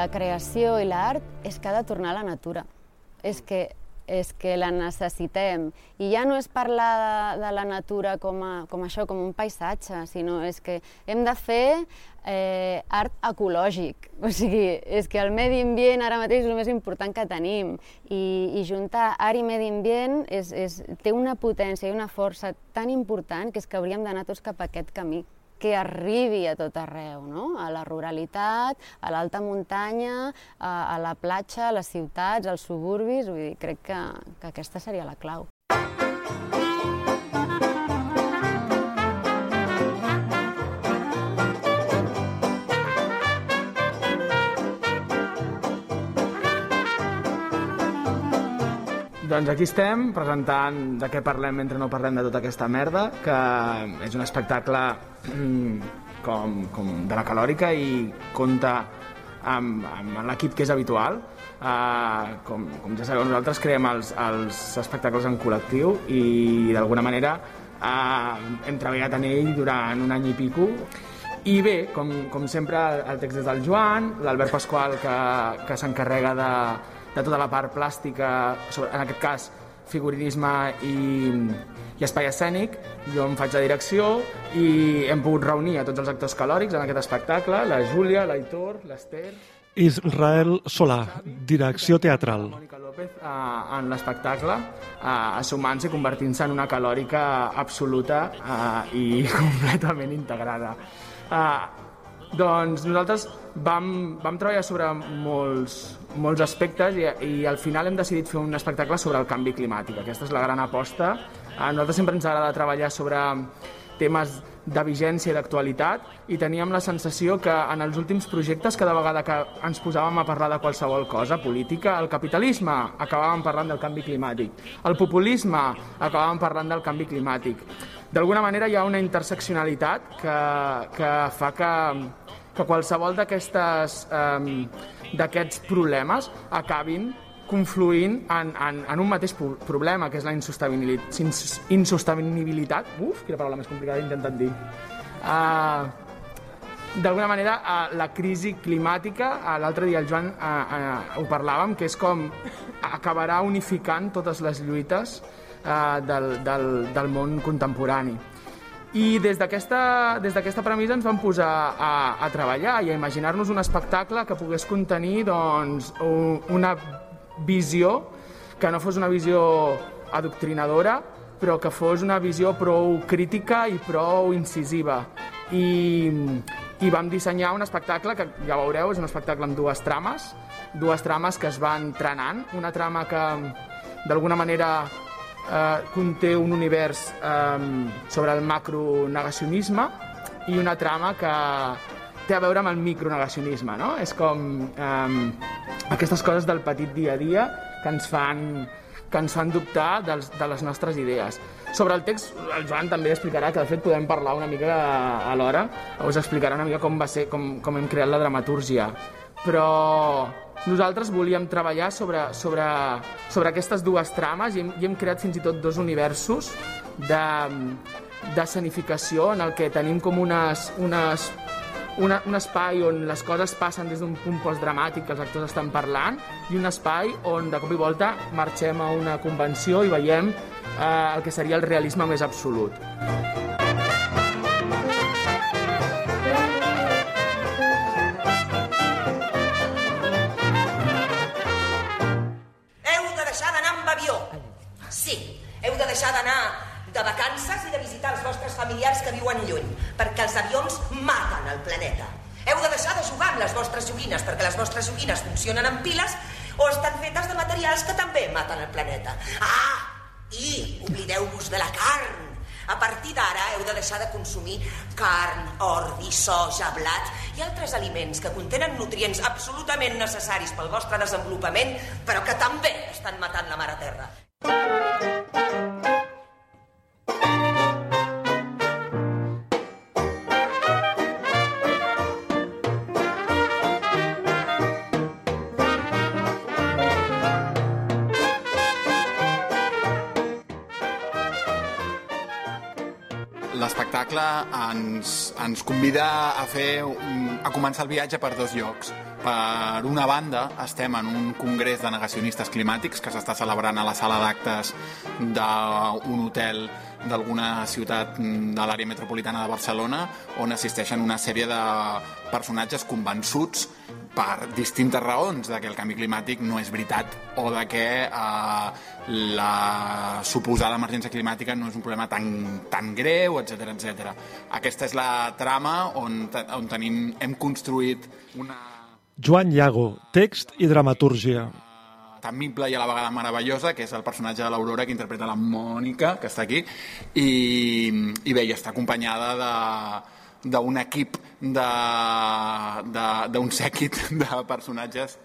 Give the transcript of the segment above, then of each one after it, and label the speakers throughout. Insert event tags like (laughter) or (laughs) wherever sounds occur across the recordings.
Speaker 1: la creació i l'art és que ha de tornar a la natura. És que, és que la necessitem. I ja no és parlar de, de la natura com, a, com això, com un paisatge, sinó és que hem de fer eh, art ecològic. (laughs) O sigui, és que el medi ambient ara mateix és el més important que tenim. I, i juntar art i medi ambient és, és, té una potència i una força tan important que és que hauríem d'anar tots cap a aquest camí que arribi a tot arreu, no? a la ruralitat, a l'alta muntanya, a, a la platja, a les ciutats, als suburbis, vull dir, crec que, que aquesta seria la clau.
Speaker 2: Doncs aquí estem presentant de què parlem mentre no parlem de tota aquesta merda, que és un espectacle mm, com, com de la calòrica i compta amb, amb l'equip que és habitual. Uh, com, com ja sabeu, nosaltres creem els, els espectacles en col·lectiu i d'alguna manera uh, hem treballat en ell durant un any i pico i bé, com, com sempre, el text és del Joan, l'Albert Pasqual que, que s'encarrega de, de tota la part plàstica, sobre, en aquest cas figurinisme i, i espai escènic, jo em faig la direcció i hem pogut reunir a tots els actors calòrics en aquest espectacle, la Júlia, l'Aitor, l'Ester...
Speaker 3: Israel Solà, direcció teatral.
Speaker 2: Mònica López eh, en l'espectacle, eh, sumant-se i convertint-se en una calòrica absoluta eh, i (laughs) completament integrada. Eh, doncs nosaltres vam, vam treballar sobre molts, molts aspectes i, i al final hem decidit fer un espectacle sobre el canvi climàtic. Aquesta és la gran aposta. A nosaltres sempre ens agrada treballar sobre temes de vigència i d'actualitat i teníem la sensació que en els últims projectes cada vegada que ens posàvem a parlar de qualsevol cosa política, el capitalisme acabàvem parlant del canvi climàtic, el populisme acabàvem parlant del canvi climàtic. D'alguna manera hi ha una interseccionalitat que, que fa que, que qualsevol d'aquests um, problemes acabin confluint en, en, en un mateix problema, que és la insostenibilitat. Uf, quina paraula més complicada he intentat dir. Uh, D'alguna manera, uh, la crisi climàtica, uh, l'altre dia el Joan uh, uh, ho parlàvem, que és com acabarà unificant totes les lluites uh, del, del, del món contemporani. I des d'aquesta premissa ens vam posar a, a treballar i a imaginar-nos un espectacle que pogués contenir doncs, una visió que no fos una visió adoctrinadora, però que fos una visió prou crítica i prou incisiva. I, i vam dissenyar un espectacle que ja veureu, és un espectacle amb dues trames, dues trames que es van trenant, una trama que d'alguna manera eh, conté un univers eh, sobre el macronegacionisme i una trama que té a veure amb el micronegacionisme, no? És com eh, aquestes coses del petit dia a dia que ens fan que ens fan dubtar dels, de les nostres idees. Sobre el text, el Joan també explicarà que, de fet, podem parlar una mica alhora, us explicarà una mica com va ser, com, com hem creat la dramatúrgia. Però nosaltres volíem treballar sobre, sobre, sobre aquestes dues trames i hem, i hem creat fins i tot dos universos de, de sanificació en el que tenim com unes, unes una, un espai on les coses passen des d'un punt postdramàtic que els actors estan parlant i un espai on de cop i volta marxem a una convenció i veiem eh, el que seria el realisme més absolut.
Speaker 4: Deixar d'anar amb avió. Sí, heu de deixar d'anar de vacances i de visitar els vostres familiars que viuen lluny, perquè els avions maten el planeta. Heu de deixar de jugar amb les vostres joguines, perquè les vostres joguines funcionen amb piles o estan fetes de materials que també maten el planeta. Ah, i oblideu-vos de la carn. A partir d'ara heu de deixar de consumir carn, ordi, soja, blat i altres aliments que contenen nutrients absolutament necessaris pel vostre desenvolupament, però que també estan matant la mare terra.
Speaker 5: Ens, ens convida a fer a començar el viatge per dos llocs. Per una banda, estem en un congrés de negacionistes climàtics que s'està celebrant a la sala d'actes d'un hotel d'alguna ciutat de l'àrea metropolitana de Barcelona on assisteixen una sèrie de personatges convençuts per distintes raons de que el canvi climàtic no és veritat o de que eh, la suposada emergència climàtica no és un problema tan, tan greu, etc etc. Aquesta és la trama on, on tenim, hem construït una...
Speaker 3: Joan Llago, text i dramatúrgia
Speaker 5: temible i a la vegada meravellosa, que és el personatge de l'Aurora que interpreta la Mònica, que està aquí, i, i bé, i està acompanyada de d'un equip d'un sèquit de personatges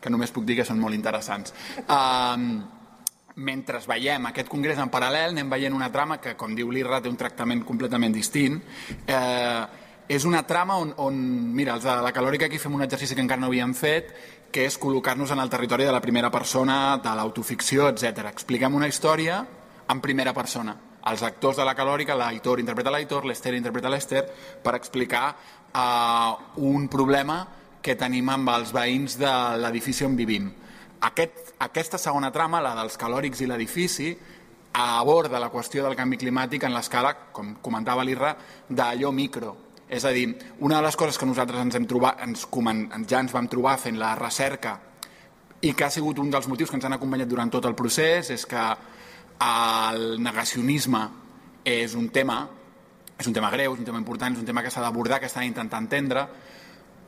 Speaker 5: que només puc dir que són molt interessants. Um, mentre veiem aquest congrés en paral·lel, anem veient una trama que, com diu l'Irra, té un tractament completament distint. Eh, és una trama on, on, mira, els de la calòrica aquí fem un exercici que encara no havíem fet, que és col·locar-nos en el territori de la primera persona, de l'autoficció, etc. Expliquem una història en primera persona els actors de la calòrica, l'Aitor interpreta l'Aitor, l'Ester interpreta l'Ester, per explicar uh, un problema que tenim amb els veïns de l'edifici on vivim. Aquest, aquesta segona trama, la dels calòrics i l'edifici, aborda la qüestió del canvi climàtic en l'escala, com comentava l'Irra, d'allò micro. És a dir, una de les coses que nosaltres ens hem trobat, ens, ja ens vam trobar fent la recerca i que ha sigut un dels motius que ens han acompanyat durant tot el procés és que el negacionisme és un tema, és un tema greu, és un tema important, és un tema que s'ha d'abordar, que s'ha d'intentar entendre,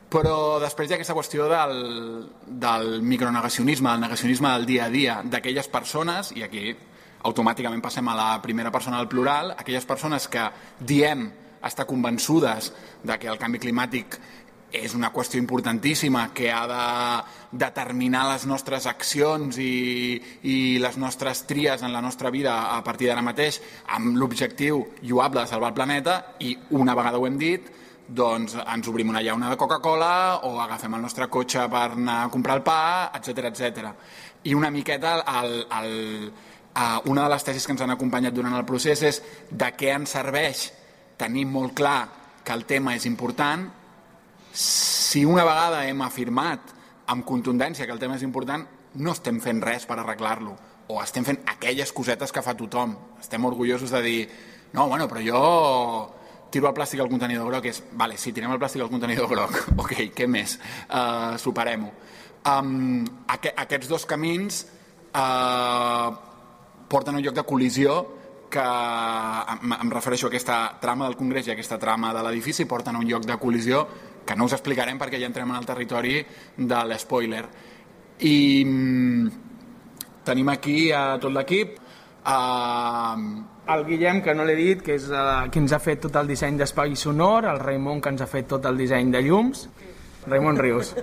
Speaker 5: però després hi ha aquesta qüestió del, del micronegacionisme, del negacionisme del dia a dia, d'aquelles persones, i aquí automàticament passem a la primera persona del plural, aquelles persones que diem estar convençudes de que el canvi climàtic és una qüestió importantíssima que ha de determinar les nostres accions i, i les nostres tries en la nostra vida a partir d'ara mateix amb l'objectiu lloable de salvar el planeta i una vegada ho hem dit doncs ens obrim una llauna de Coca-Cola o agafem el nostre cotxe per anar a comprar el pa, etc etc. I una miqueta el, el, el, una de les tesis que ens han acompanyat durant el procés és de què ens serveix tenir molt clar que el tema és important si una vegada hem afirmat amb contundència que el tema és important, no estem fent res per arreglar-lo, o estem fent aquelles cosetes que fa tothom. Estem orgullosos de dir, no, bueno, però jo tiro el plàstic al contenidor groc, és, vale, sí, tirem el plàstic al contenidor (laughs) groc, ok, què més? Uh, Superem-ho. Um, aqu aquests dos camins uh, porten a un lloc de col·lisió que em, em refereixo a aquesta trama del Congrés i aquesta trama de l'edifici porten a un lloc de col·lisió que no us explicarem perquè ja entrem en el territori de l'espoiler. I mm, tenim aquí a tot l'equip uh,
Speaker 2: el Guillem, que no l'he dit, que és uh, qui ens ha fet tot el disseny d'espai sonor, el Raimon, que ens ha fet tot el disseny de llums, Raimon Rius.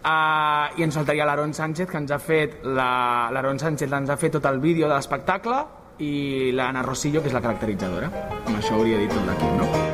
Speaker 2: Uh, I ens faltaria l'Aaron Sánchez, que ens ha fet la... l'Aaron Sánchez ens ha fet tot el vídeo de l'espectacle i l'Anna Rosillo, que és la caracteritzadora. Amb això hauria dit tot l'equip, no?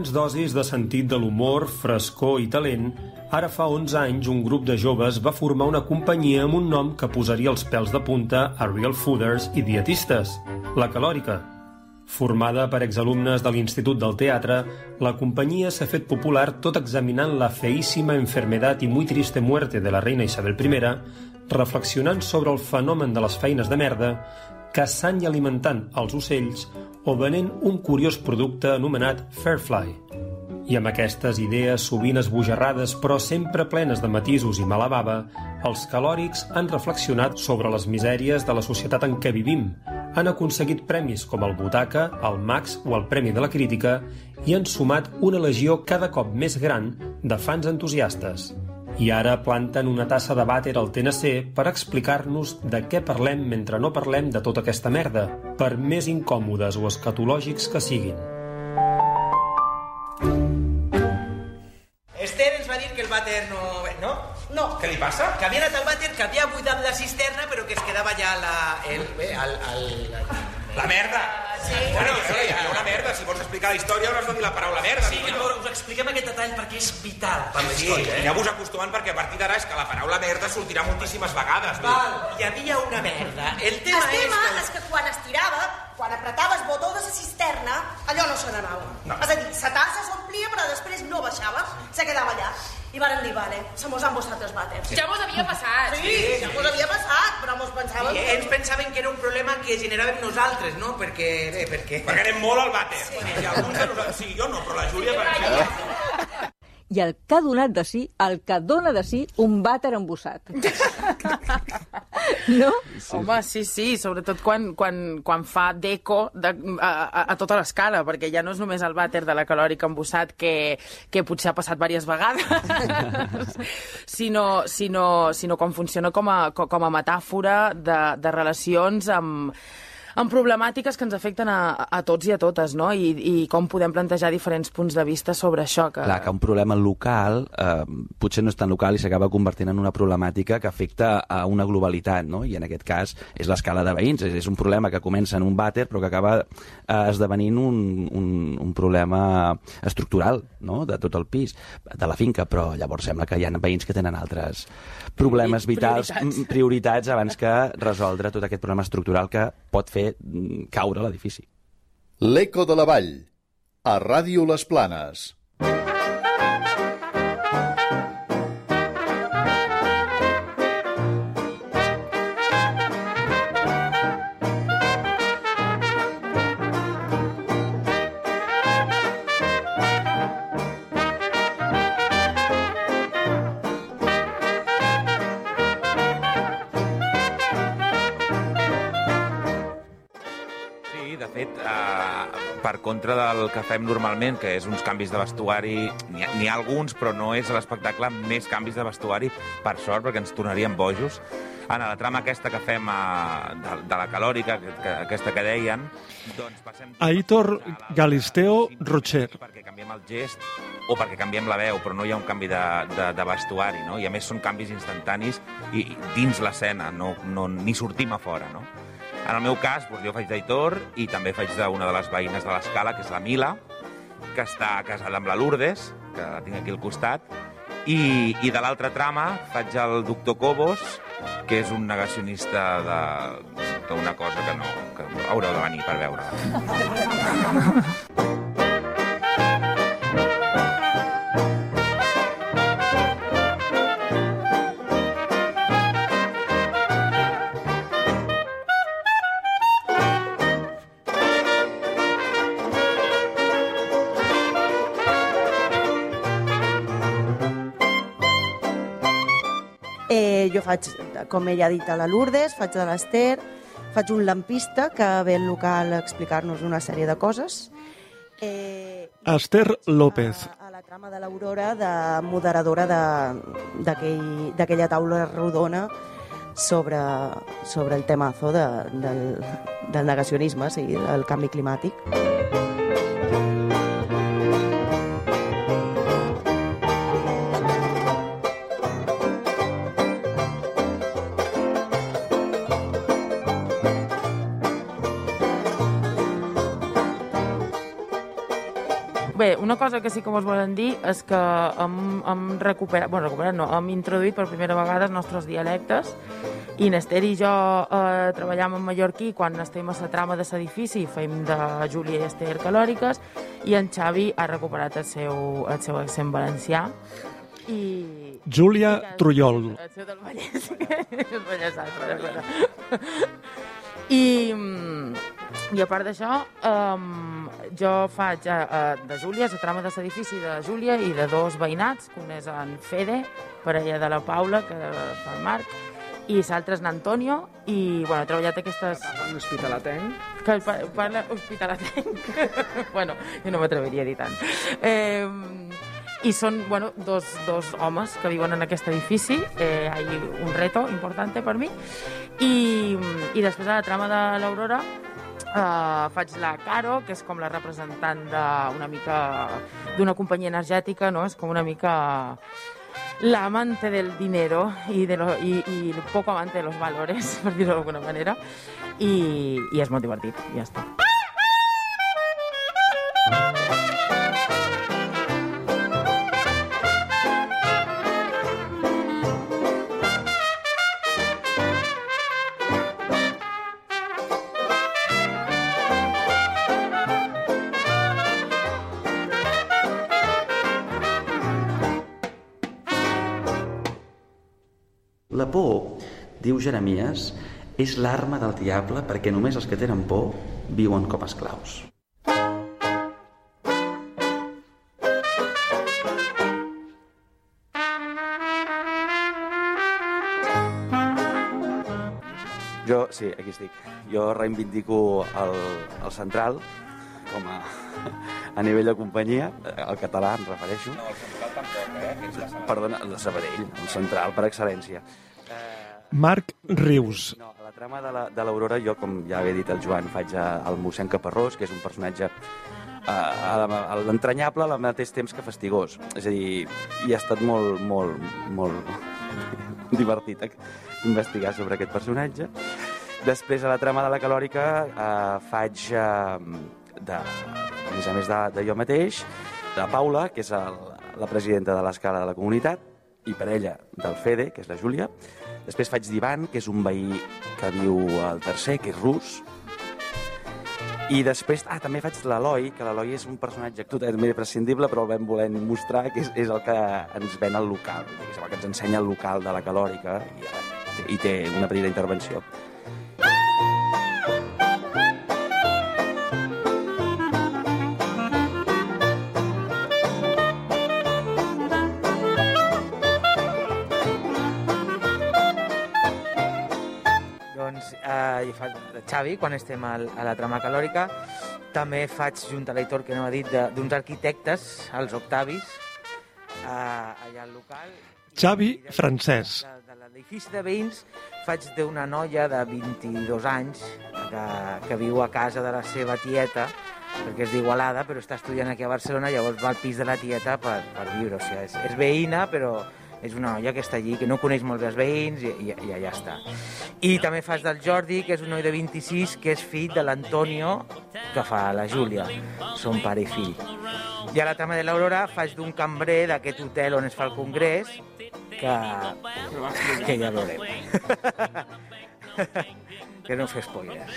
Speaker 3: Grans dosis de sentit de l'humor, frescor i talent, ara fa 11 anys un grup de joves va formar una companyia amb un nom que posaria els pèls de punta a real fooders i dietistes, la Calòrica. Formada per exalumnes de l'Institut del Teatre, la companyia s'ha fet popular tot examinant la feíssima enfermedad i muy triste muerte de la reina Isabel I, reflexionant sobre el fenomen de les feines de merda, caçant i alimentant els ocells o venent un curiós producte anomenat Fairfly. I amb aquestes idees sovint esbojarrades però sempre plenes de matisos i mala bava, els calòrics han reflexionat sobre les misèries de la societat en què vivim, han aconseguit premis com el Butaca, el Max o el Premi de la Crítica i han sumat una legió cada cop més gran de fans entusiastes. I ara planten una tassa de vàter al TNC per explicar-nos de què parlem mentre no parlem de tota aquesta merda, per més incòmodes o escatològics que siguin.
Speaker 6: Esther ens va dir que el vàter no... No?
Speaker 7: No.
Speaker 6: Què li passa? Que havia anat al vàter, que havia buidat la cisterna, però que es quedava ja la... El, bé, el, el,
Speaker 8: La merda!
Speaker 7: Sí.
Speaker 8: Bueno, sí, hi ha una merda. Si vols explicar la història hauràs de dir la paraula merda.
Speaker 6: Sí,
Speaker 8: no?
Speaker 6: llavors us expliquem aquest detall perquè és vital per la
Speaker 8: Sí,
Speaker 6: història, eh?
Speaker 8: aneu-vos acostumant perquè a partir d'ara és que la paraula merda sortirà moltíssimes vegades.
Speaker 6: Val, hi havia una merda. El tema,
Speaker 7: El tema
Speaker 6: és...
Speaker 7: és que quan es tirava, quan apretaves botó de la cisterna, allò no se n'anava.
Speaker 8: No.
Speaker 7: És a dir, la tassa s'omplia però després no baixava, se quedava allà. I varen dir, vale, se mos han posat els vàters.
Speaker 9: Ja mos havia passat.
Speaker 7: Sí, ja mos havia passat, però mos pensàvem...
Speaker 6: I ells pensaven que era un problema que generàvem nosaltres, no? Perquè, bé, perquè...
Speaker 8: Perquè anem molt al vàter. Sí. Alguns de nosaltres, sí, jo no, però la Júlia, per exemple...
Speaker 10: i el que ha donat de si, el que dona de si, un vàter embossat. (laughs) (laughs) no?
Speaker 9: Sí. Home, sí, sí, sobretot quan, quan, quan fa deco de, a, a, a tota l'escala, perquè ja no és només el vàter de la calòrica embossat que, que potser ha passat diverses vegades, (laughs) sinó, sinó, sinó quan funciona com a, com a metàfora de, de relacions amb, amb problemàtiques que ens afecten a, a tots i a totes, no? I, I com podem plantejar diferents punts de vista sobre això. Que...
Speaker 11: Clar, que un problema local eh, potser no és tan local i s'acaba convertint en una problemàtica que afecta a una globalitat, no? I en aquest cas és l'escala de veïns. És, és un problema que comença en un vàter però que acaba eh, esdevenint un, un, un problema estructural, no?, de tot el pis, de la finca, però llavors sembla que hi ha veïns que tenen altres problemes vitals,
Speaker 9: prioritats.
Speaker 11: prioritats abans que resoldre tot aquest problema estructural que pot fer mm, caure l'edifici.
Speaker 12: L'Eco de la Vall, a Ràdio Les Planes.
Speaker 13: Fet, eh, per contra del que fem normalment, que és uns canvis de vestuari, n'hi ha, ha alguns, però no és a l'espectacle més canvis de vestuari, per sort, perquè ens tornaríem bojos. Anna, la trama aquesta que fem eh, de, de la calòrica, que, que, aquesta que deien, doncs passem...
Speaker 3: Aitor Galisteo Rocher.
Speaker 13: Perquè canviem el gest o perquè canviem la veu, però no hi ha un canvi de, de, de vestuari, no? I a més són canvis instantanis i, i dins l'escena, no, no, ni sortim a fora, no? En el meu cas, doncs, jo faig d'Aitor i també faig d'una de les veïnes de l'escala, que és la Mila, que està casada amb la Lourdes, que la tinc aquí al costat, i, i de l'altra trama faig el doctor Cobos, que és un negacionista d'una cosa que no... que haureu de venir per veure. (laughs)
Speaker 14: jo faig, com ella ha dit, a la Lourdes, faig de l'Ester, faig un lampista que ve al local a explicar-nos una sèrie de coses. Eh,
Speaker 15: Esther López.
Speaker 14: a la trama de l'Aurora de moderadora de- d'aquell- d'aquella taula rodona sobre, sobre el temazo de, del, del negacionisme, sí, del canvi climàtic.
Speaker 9: Bé, una cosa que sí que mos volen dir és que hem, hem recuperat, bueno, recuperat no, hem introduït per primera vegada els nostres dialectes i n'Ester i jo eh, treballam en mallorquí quan estem a la trama de l'edifici, fem de Júlia i Ester calòriques i en Xavi ha recuperat el seu, el seu accent valencià i...
Speaker 15: Júlia Trullol.
Speaker 9: El seu del Vallès. (laughs) Vallès, espera, espera. I, mm, I a part d'això, um, jo faig uh, uh, de Júlia, la trama de l'edifici de Júlia i de dos veïnats, que un és en Fede, parella de la Paula, que fa el Marc, i l'altre és n'Antonio, i bueno, he treballat aquestes...
Speaker 2: Un hospitalatenc.
Speaker 9: Que pa- parla hospitalatenc. (laughs) bueno, jo no m'atreviria a dir tant. Eh, i són bueno, dos, dos homes que viuen en aquest edifici. Eh, hi ha un reto important per mi. I, i després de la trama de l'Aurora Uh, faig la Caro, que és com la representant d'una mica d'una companyia energètica, no? És com una mica la amante del dinero y, de lo, y, y poco amante de los valores, (laughs) per dir-ho d'alguna manera, i, i és molt divertit, i ja està.
Speaker 11: La por, diu Jeremies, és l'arma del diable perquè només els que tenen por viuen com esclaus. Jo, sí, aquí estic. Jo reivindico el, el central com a, (laughs) a nivell de companyia, el català em refereixo.
Speaker 13: No, tampoc, eh? La Sabadell.
Speaker 11: Perdona, el de Sabadell, el central per excel·lència.
Speaker 15: Marc Rius.
Speaker 11: No, a la trama de la- de l'Aurora, jo, com ja havia dit el Joan, faig el mossèn Caparrós, que és un personatge eh, l'entranyable al mateix temps que fastigós. És a dir, i ha estat molt, molt, molt (laughs) divertit eh, investigar sobre aquest personatge. Després, a la trama de la calòrica, eh, faig, eh, de, a més a més de, de jo mateix, de Paula, que és el, la presidenta de l'escala de la comunitat, i per ella del Fede, que és la Júlia. Després faig d'Ivan, que és un veí que viu al tercer, que és rus. I després, ah, també faig l'Eloi, que l'Eloi és un personatge totalment prescindible, però el vam voler mostrar, que és, és el que ens ven al local, que és el que ens ensenya el local de la calòrica, i, i té una petita intervenció.
Speaker 16: Eh, jo faig de Xavi, quan estem al, a la trama calòrica. També faig, junt a l'Aitor, que no ha dit, de- d'uns arquitectes, els Octavis, eh, allà al local.
Speaker 15: Xavi Francesc.
Speaker 16: De, de l'edifici de veïns faig d'una noia de 22 anys que, que viu a casa de la seva tieta perquè és d'Igualada, però està estudiant aquí a Barcelona, llavors va al pis de la tieta per, per viure. O sigui, és, és veïna, però és una noia que està allí, que no coneix molt bé els veïns i, i, i allà està. I també fas del Jordi, que és un noi de 26, que és fill de l'Antonio, que fa la Júlia. Són pare i fill. I a la trama de l'Aurora faig d'un cambrer d'aquest hotel on es fa el congrés, que, que ja veurem. (laughs) que no fer spoilers.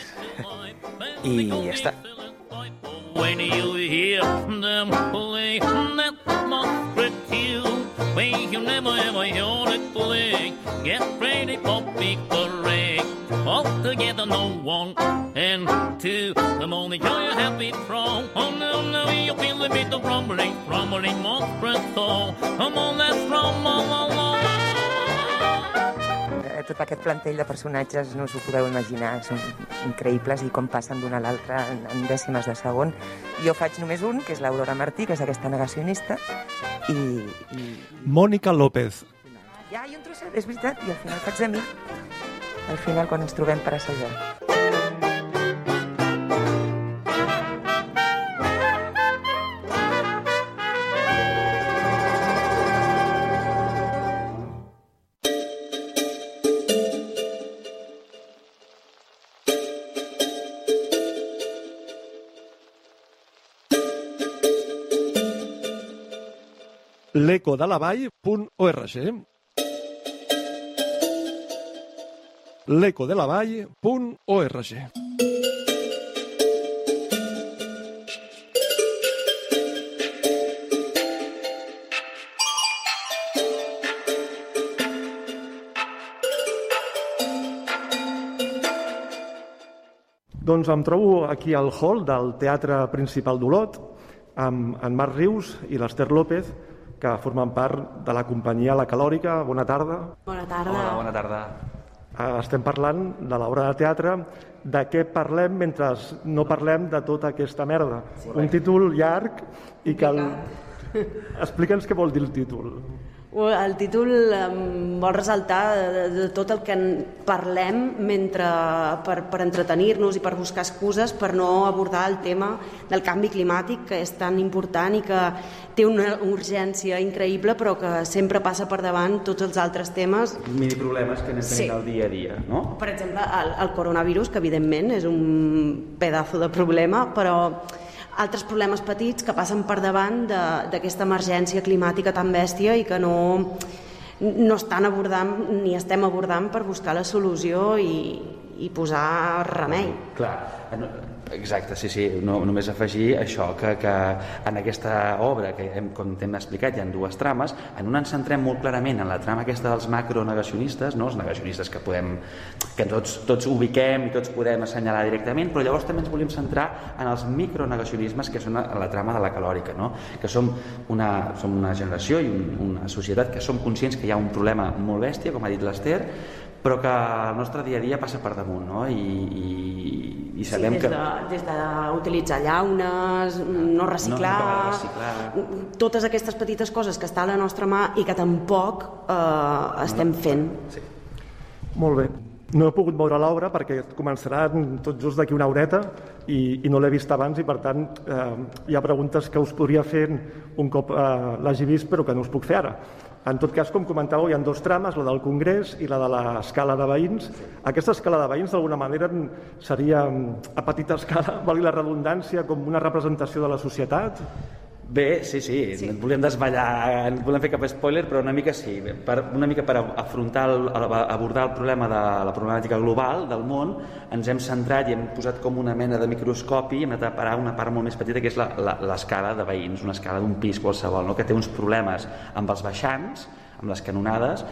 Speaker 16: I ja està.
Speaker 17: When you hear them play that monster tune, when you never ever heard it play, get ready for big parade. All together, no one and two. The morning joy you happy from. Oh no, no, you feel a bit of rumbling, rumbling monstrous soul. Come on, let's rumble along.
Speaker 18: Tot aquest plantell de personatges no us ho podeu imaginar, són increïbles i com passen d'un a l'altre en, en dècimes de segon. Jo faig només un, que és l'Aurora Martí, que és aquesta negacionista, i... i...
Speaker 15: Mònica López.
Speaker 18: Ja, i un trosset, és veritat, i al final faig de mi. Al final, quan ens trobem per assajar.
Speaker 15: l'ecodelavall.org l'ecodelavall.org Doncs em trobo aquí al hall del Teatre Principal d'Olot amb en Marc Rius i l'Ester López, que formen part de la companyia La Calòrica. Bona tarda.
Speaker 19: Bona tarda.
Speaker 11: Hola, bona tarda.
Speaker 15: Eh, Estem parlant de l'obra de teatre, de què parlem mentre no parlem de tota aquesta merda. Un títol llarg i que... El... Explica'ns què vol dir el títol.
Speaker 19: El títol em vol ressaltar de, de tot el que en parlem mentre, per, per entretenir-nos i per buscar excuses per no abordar el tema del canvi climàtic que és tan important i que té una urgència increïble però que sempre passa per davant tots els altres temes.
Speaker 11: Mini problemes que anem tenint
Speaker 19: Sí.
Speaker 11: al dia a dia, no?
Speaker 19: Per exemple, el, el coronavirus, que evidentment és un pedazo de problema, però altres problemes petits que passen per davant d'aquesta emergència climàtica tan bèstia i que no, no estan abordant ni estem abordant per buscar la solució i, i posar remei.
Speaker 11: Clar, eh, exacte, sí, sí, no, només afegir això, que, que en aquesta obra, que hem, com t'hem explicat, hi ha dues trames, en una ens centrem molt clarament en la trama aquesta dels macronegacionistes, no? els negacionistes que podem, que tots, tots ubiquem i tots podem assenyalar directament, però llavors també ens volíem centrar en els micronegacionismes que són la trama de la calòrica, no? que som una, som una generació i un, una societat que som conscients que hi ha un problema molt bèstia, com ha dit l'Ester, però que el nostre dia a dia passa per damunt, no? I, i, i sabem
Speaker 19: sí, des
Speaker 11: que...
Speaker 19: de, des d'utilitzar llaunes, no reciclar,
Speaker 11: No, no reciclar.
Speaker 19: totes aquestes petites coses que està a la nostra mà i que tampoc eh, estem fent.
Speaker 11: Sí.
Speaker 15: Molt bé. No he pogut veure l'obra perquè començarà tot just d'aquí una horeta i, i no l'he vist abans i per tant eh, hi ha preguntes que us podria fer un cop eh, l'hagi vist però que no us puc fer ara. En tot cas, com comentàveu, hi ha dos trames, la del Congrés i la de l'escala de veïns. Aquesta escala de veïns, d'alguna manera, seria mm, a petita escala, (laughs) valgui la redundància, com una representació de la societat?
Speaker 11: Bé, sí, sí, sí. volíem desvetllar, no et volem fer cap spoiler, però una mica sí, per, una mica per afrontar, el, abordar el problema de la problemàtica global del món, ens hem centrat i hem posat com una mena de microscopi i hem anat a parar una part molt més petita que és la- la- l'escala de veïns, una escala d'un pis qualsevol, no? que té uns problemes amb els baixants, amb les canonades,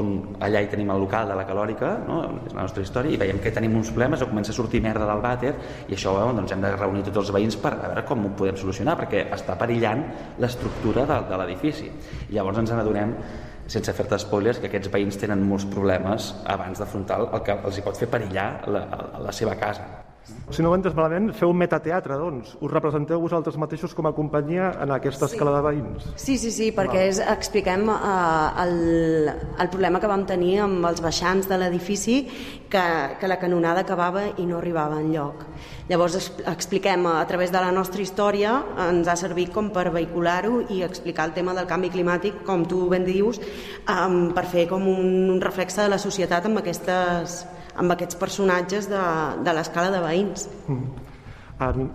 Speaker 11: on allà hi tenim el local de la calòrica, no? és la nostra història, i veiem que tenim uns problemes, o comença a sortir merda del vàter, i això doncs, hem de reunir tots els veïns per a veure com ho podem solucionar, perquè està perillant l'estructura de, de l'edifici. Llavors ens n'adonem sense fer-te spoilers, que aquests veïns tenen molts problemes abans d'afrontar el que els hi pot fer perillar la, la seva casa.
Speaker 15: Si no ho he entès malament, feu un metateatre, doncs. Us representeu vosaltres mateixos com a companyia en aquesta
Speaker 19: Sí.
Speaker 15: escala de veïns.
Speaker 19: Sí, sí, sí, perquè és, expliquem uh, el, el problema que vam tenir amb els baixants de l'edifici, que, que la canonada acabava i no arribava en lloc. Llavors es, expliquem a través de la nostra història, ens ha servit com per vehicular-ho i explicar el tema del canvi climàtic, com tu ben dius, um, per fer com un, un reflexe de la societat amb, aquestes, amb aquests personatges de, de l'escala de veïns.
Speaker 15: Mm.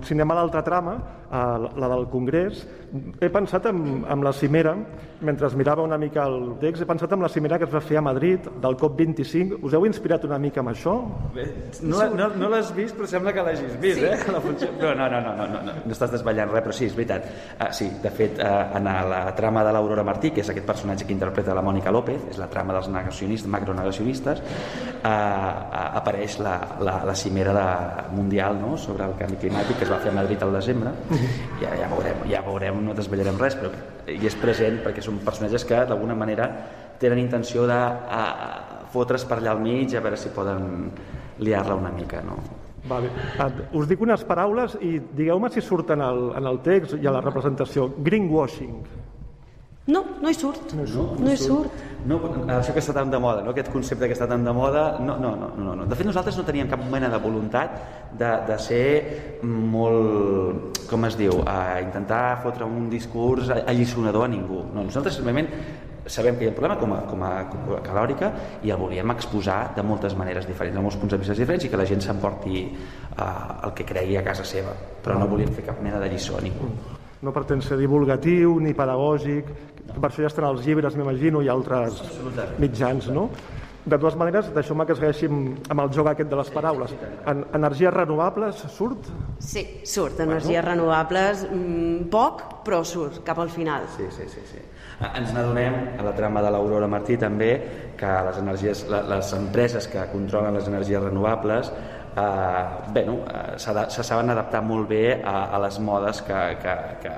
Speaker 15: Si anem a l'altra trama, la la del Congrés, he pensat en, en la cimera, mentre mirava una mica el text, he pensat en la cimera que es va fer a Madrid, del COP25. Us heu inspirat una mica amb això?
Speaker 11: Bé, no, no, no l'has vist, però sembla que l'hagis vist,
Speaker 15: Sí.
Speaker 11: eh? (laughs) La funció... Però no, no, no, no, no, no, no estàs desvetllant res, però sí, és veritat. Uh, sí, de fet, uh, en la trama de l'Aurora Martí, que és aquest personatge que interpreta la Mònica López, és la trama dels negacionistes, macronegacionistes, uh, uh, apareix la, la, la cimera de, mundial no? sobre el canvi climàtic que es va fer a Madrid al desembre. Ja, ja veurem, ja veurem, no desvetllarem res, però hi és present perquè són personatges que d'alguna manera tenen intenció de a, fotre's per allà al mig a veure si poden liar-la una mica, no?
Speaker 15: Vale. Us dic unes paraules i digueu-me si surten al, en el text i a la representació. Greenwashing.
Speaker 19: No, no hi surt.
Speaker 15: No hi surt.
Speaker 19: No hi surt.
Speaker 11: No, això que està tan de moda, no? aquest concepte que està tan de moda, no, no, no, no, no. De fet, nosaltres no teníem cap mena de voluntat de, de ser molt, com es diu, a intentar fotre un discurs allisonador a ningú. No, nosaltres simplement sabem que hi ha un problema com a, com a, calòrica i el volíem exposar de moltes maneres diferents, de molts punts de vista diferents i que la gent s'emporti uh, el que cregui a casa seva, però no volíem fer cap mena de lliçó a ningú.
Speaker 15: No pretén ser divulgatiu ni pedagògic. Per això ja estan els llibres, m'imagino, i altres mitjans, no? De totes maneres, deixeu-me que segueixi amb amb el joc aquest de les paraules. En, energies renovables surt?
Speaker 19: Sí, surt. Energies renovables, mm, poc, però surt cap al final.
Speaker 11: Sí, sí, sí. sí. Ens n'adonem, a la trama de l'Aurora Martí també, que les, energies, les empreses que controlen les energies renovables eh, bé, no, eh, s'ada- se saben adaptar molt bé a, a les modes que, que, que,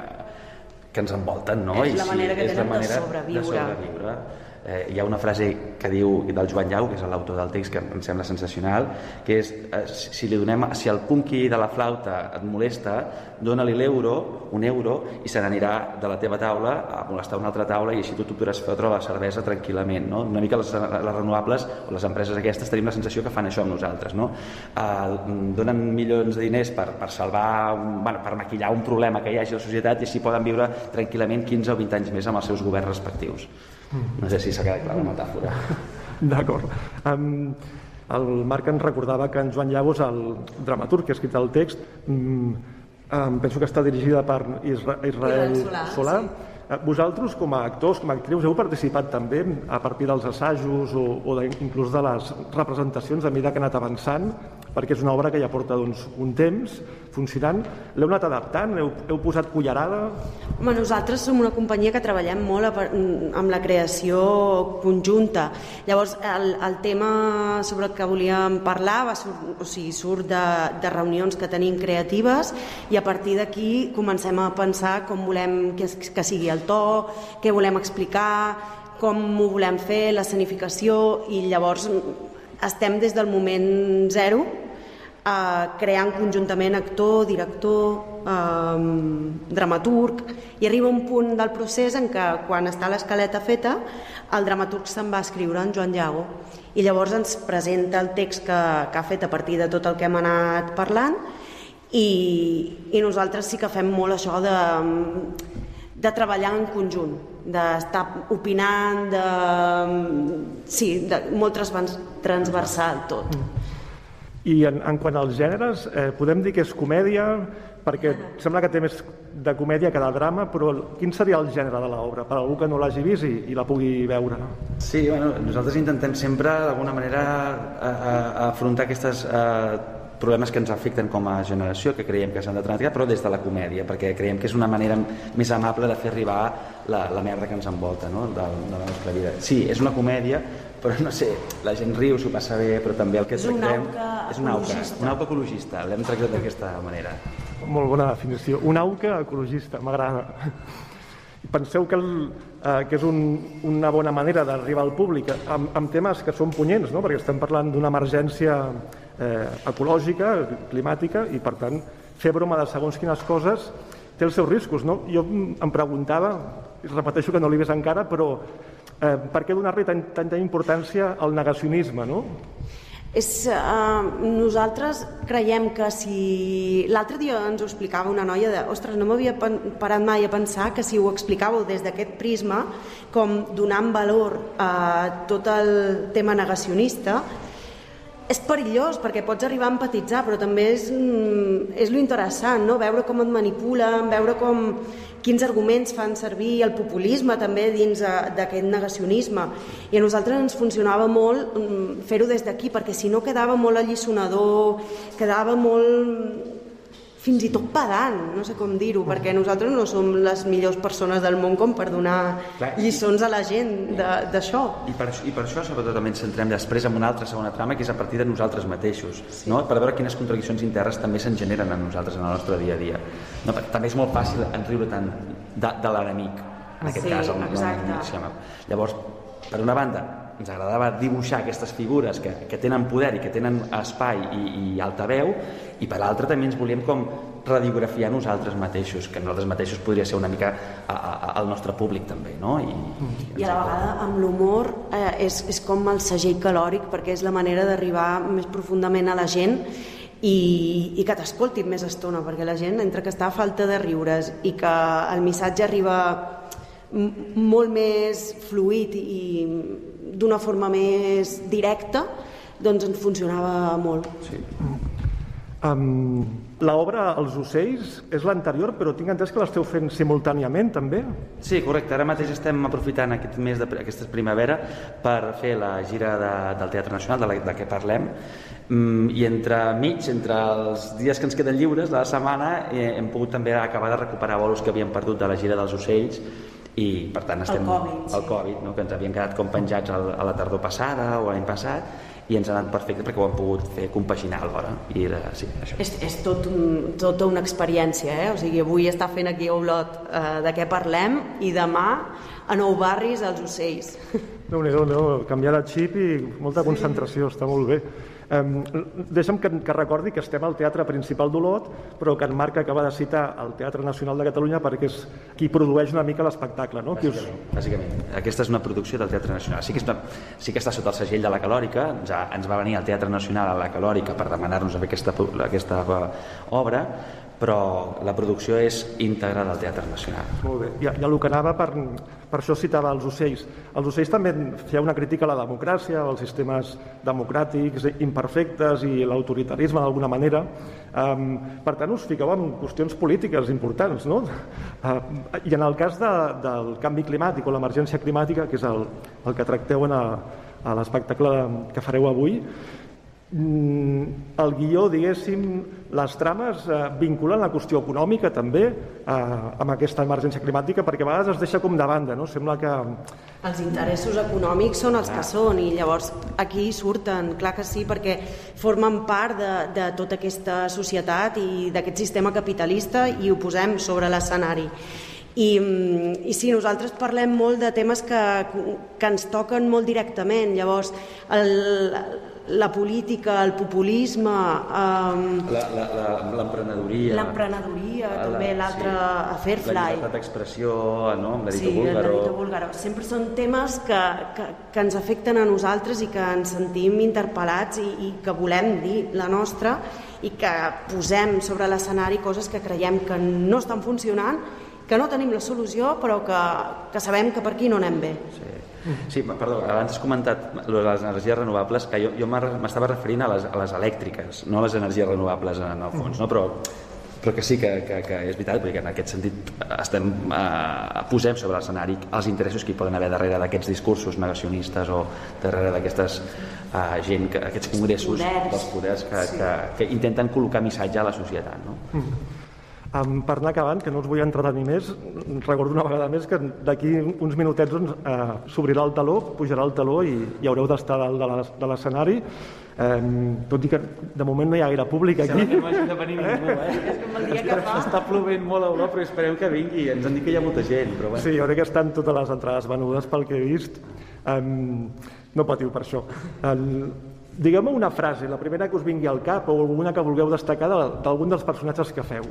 Speaker 11: que ens envolten, no?
Speaker 19: És la
Speaker 11: sí,
Speaker 19: manera que
Speaker 11: és la
Speaker 19: tenen de sobreviure.
Speaker 11: De sobreviure. Eh, hi ha una frase que diu del Joan Llau, que és l'autor del text, que em sembla sensacional, que és, eh, si, li donem, si el punqui de la flauta et molesta, dona-li l'euro, un euro, i se n'anirà de la teva taula a molestar una altra taula i així tu t'ho podràs fotre la cervesa tranquil·lament. No? Una mica les, les renovables o les empreses aquestes tenim la sensació que fan això amb nosaltres. No? Eh, donen milions de diners per, per salvar, un, bueno, per maquillar un problema que hi hagi a la societat i així poden viure tranquil·lament 15 o 20 anys més amb els seus governs respectius. No sé si s'ha quedat clar la metàfora. (laughs)
Speaker 15: D'acord. Um, el Marc ens recordava que en Joan Llavos, el dramaturg que ha escrit el text, um, um, penso que està dirigida per Isra Israel
Speaker 19: Israel Solà,
Speaker 15: Solà. Eh, Vosaltres, com a actors, com a actrius, heu participat també a partir dels assajos o, o de, inclús de les representacions a mesura que ha anat avançant, perquè és una obra que ja porta doncs, un temps funcionant. L'heu anat adaptant? Heu, heu posat cullerada?
Speaker 19: Home, nosaltres som una companyia que treballem molt amb la creació conjunta. Llavors, el, el tema sobre el que volíem parlar va sur, o sigui, surt de, de reunions que tenim creatives i a partir d'aquí comencem a pensar com volem que, que sigui el to, què volem explicar, com ho volem fer, l'escenificació, i llavors estem des del moment zero eh, creant conjuntament actor, director, eh, dramaturg, i arriba un punt del procés en què quan està l'escaleta feta, el dramaturg se'n va escriure en Joan Llago, i llavors ens presenta el text que, que ha fet a partir de tot el que hem anat parlant, i, i nosaltres sí que fem molt això de, de treballar en conjunt, d'estar opinant, de, sí, de, molt transvers- transversal tot.
Speaker 15: I en, en quant als gèneres, eh, podem dir que és comèdia, perquè sembla que té més de comèdia que de drama, però quin seria el gènere de l'obra, per algú que no l'hagi vist i, i la pugui veure?
Speaker 11: Sí, bueno, nosaltres intentem sempre d'alguna manera a, a, a afrontar aquestes eh, problemes que ens afecten com a generació, que creiem que s'han de tractar, però des de la comèdia, perquè creiem que és una manera més amable de fer arribar la, la merda que ens envolta no? de, de la nostra vida. Sí, és una comèdia, però no sé, la gent riu, s'ho passa bé, però també el que
Speaker 19: És un
Speaker 11: tractem...
Speaker 19: auca
Speaker 11: és un auca,
Speaker 19: ecologista.
Speaker 11: un auca ecologista, l'hem tractat d'aquesta manera.
Speaker 15: Molt bona definició. Un auca ecologista, m'agrada. Penseu que, el, eh, que és un, una bona manera d'arribar al públic amb, amb temes que són punyents, no? perquè estem parlant d'una emergència eh, ecològica, climàtica, i per tant fer broma de segons quines coses té els seus riscos. No? Jo em preguntava, i repeteixo que no l'he vist encara, però eh, per què donar-li tant, tanta importància al negacionisme? No?
Speaker 19: És, uh, nosaltres creiem que si... L'altre dia ens ho explicava una noia de ostres, no m'havia parat mai a pensar que si ho explicàveu des d'aquest prisma, com donant valor a tot el tema negacionista, és perillós perquè pots arribar a empatitzar, però també és, mm, és lo interessant, no? veure com et manipulen, veure com, quins arguments fan servir el populisme també dins eh, d'aquest negacionisme. I a nosaltres ens funcionava molt mm, fer-ho des d'aquí, perquè si no quedava molt allisonador, quedava molt fins i tot pedant, no sé com dir-ho, perquè nosaltres no som les millors persones del món com per donar Clar, lliçons a la gent d'això.
Speaker 11: I per, I per això sobretot també ens centrem després en una altra segona trama que és a partir de nosaltres mateixos, sí. no? per veure quines contradiccions internes també se'n generen a nosaltres en el nostre dia a dia. No, també és molt fàcil enriure tant de, de l'enemic, en aquest
Speaker 19: sí,
Speaker 11: cas. El,
Speaker 19: exacte.
Speaker 11: El, llavors, per una banda, ens agradava dibuixar aquestes figures que, que tenen poder i que tenen espai i, i altaveu i per l'altra també ens volíem com radiografiar nosaltres mateixos, que nosaltres mateixos podria ser una mica a, a, al nostre públic també, no? I,
Speaker 19: I a la vegada amb l'humor eh, és, és com el segell calòric perquè és la manera d'arribar més profundament a la gent i, i que t'escoltin més estona, perquè la gent, entre que està a falta de riures i que el missatge arriba molt més fluid i d'una forma més directa, doncs ens funcionava molt.
Speaker 15: Sí. Um, L'obra Els ocells és l'anterior, però tinc entès que l'esteu fent simultàniament, també?
Speaker 11: Sí, correcte. Ara mateix estem aprofitant aquest mes de, aquesta primavera per fer la gira de, del Teatre Nacional, de, la, de què parlem, mm, i entre mig, entre els dies que ens queden lliures de la setmana, eh, hem pogut també acabar de recuperar bolos que havíem perdut de la gira dels ocells i per tant estem...
Speaker 19: El Covid, sí.
Speaker 11: El Covid, no? que ens havien quedat com penjats a la tardor passada o l'any passat, i ens ha anat perfecte perquè ho hem pogut fer compaginar alhora i era, sí, això.
Speaker 19: És, és tot un, tota una experiència, eh? o sigui, avui està fent aquí a Olot eh, de què parlem i demà a Nou Barris als ocells.
Speaker 15: déu nhi no? canviar el xip i molta concentració, sí. està molt bé. Deixa'm que, que recordi que estem al Teatre Principal d'Olot, però que en Marc acaba de citar el Teatre Nacional de Catalunya perquè és qui produeix una mica l'espectacle. No?
Speaker 11: Bàsicament, us... bàsicament. Aquesta és una producció del Teatre Nacional. Sí que, està, sí que està sota el segell de la Calòrica, ja ens va venir al Teatre Nacional a la Calòrica per demanar-nos aquesta, aquesta obra, però la producció és íntegra del Teatre Nacional.
Speaker 15: Molt bé. I, i el que anava per, per això citava els ocells. Els ocells també feia una crítica a la democràcia, als sistemes democràtics imperfectes i l'autoritarisme d'alguna manera. Um, per tant, us fiqueu en qüestions polítiques importants, no? Uh, I en el cas de, del canvi climàtic o l'emergència climàtica, que és el, el que tracteu en a, a l'espectacle que fareu avui, el guió, diguéssim, les trames eh, vinculen la qüestió econòmica també eh, amb aquesta emergència climàtica perquè a vegades es deixa com de banda, no? Sembla que...
Speaker 19: Els interessos econòmics són els que són i llavors aquí surten, clar que sí, perquè formen part de, de tota aquesta societat i d'aquest sistema capitalista i ho posem sobre l'escenari. I, mm, I sí, nosaltres parlem molt de temes que, que ens toquen molt directament. Llavors, el, la política, el populisme... Um,
Speaker 11: L'emprenedoria.
Speaker 19: L'emprenedoria, també, l'altre, sí. Fairfly.
Speaker 11: La llibertat d'expressió, no? amb
Speaker 19: sí,
Speaker 11: búlgaro.
Speaker 19: Sí, búlgaro. Sempre són temes que, que, que ens afecten a nosaltres i que ens sentim interpel·lats i, i que volem dir la nostra i que posem sobre l'escenari coses que creiem que no estan funcionant, que no tenim la solució, però que, que sabem que per aquí no anem bé.
Speaker 11: Sí. Sí, perdó, abans has comentat les energies renovables, que jo, jo m'estava referint a les, a les elèctriques, no a les energies renovables en el fons, no? però, però que sí que, que, que és veritat, perquè en aquest sentit estem, eh, posem sobre l'escenari els interessos que hi poden haver darrere d'aquests discursos negacionistes o darrere d'aquestes eh, gent, que, aquests congressos
Speaker 19: poders.
Speaker 11: dels poders que, sí. que, que intenten col·locar missatge a la societat. No?
Speaker 15: Mm. Um, per anar acabant, que no us vull entretenir més, recordo una vegada més que d'aquí uns minutets doncs, uh, s'obrirà el taló, pujarà el taló i, i haureu d'estar dalt de l'escenari. Um, tot i que de moment no hi ha gaire públic aquí.
Speaker 11: Sembla que no venir ningú, eh?
Speaker 19: És com el dia que fa.
Speaker 11: Està plovent molt a Europa, però esperem que vingui. Ens han dit que hi ha molta gent, però bueno.
Speaker 15: Sí, jo crec que estan totes les entrades venudes pel que he vist. Um, no patiu per això. El, Digueu-me una frase, la primera que us vingui al cap o alguna que vulgueu destacar de- d'algun dels personatges que feu.